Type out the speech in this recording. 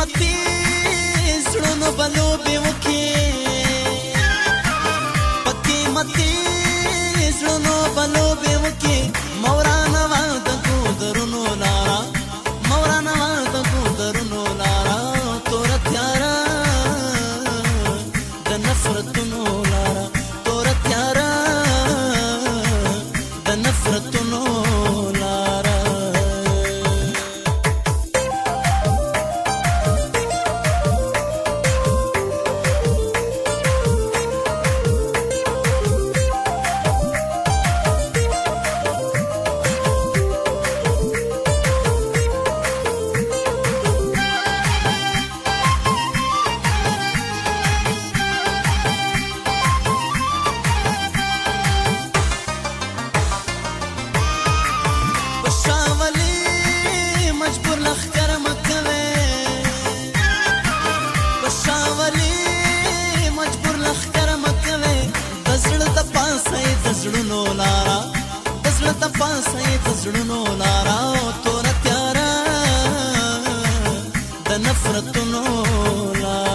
قیمتي سړونو بلو به وکي شاولی مجبور لخر مکوي دزړه د پاسه دزړونو لارا دزړه د پاسه دزړونو لارا تور تیارا د نفرتونو لارا